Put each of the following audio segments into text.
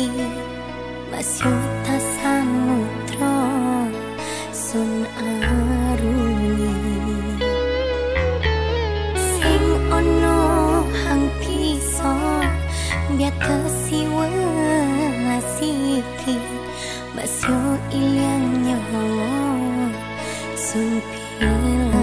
iki Mas yuta samudra sun aruni Sing ono hang piso biata siwelas iki Mas yo ilyang nyawa sun pilani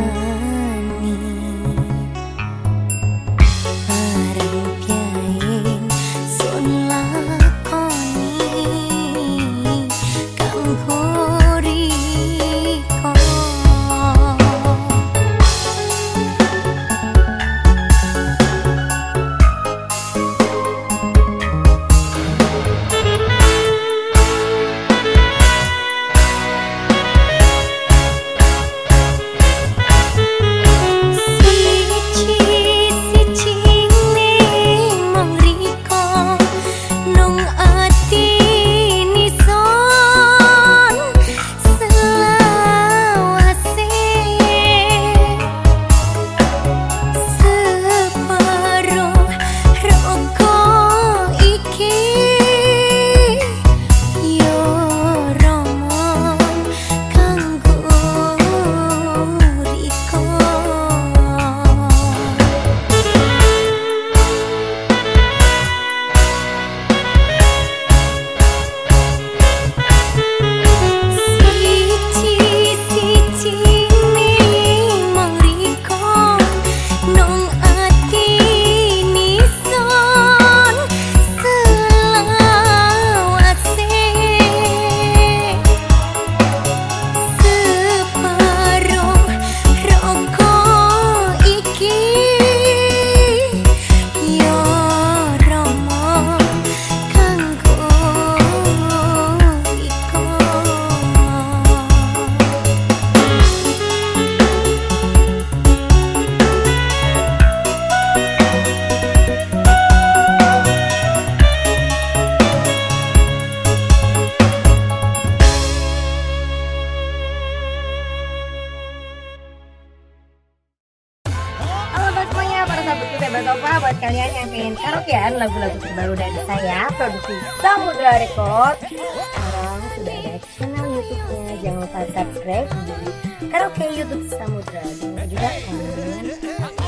Sofa buat kalian yang pengen karaokean lagu-lagu terbaru dari saya produksi Samudra Record sekarang sudah ada channel YouTube-nya. Jangan lupa subscribe di karaoke YouTube Samudra. Lupa juga komen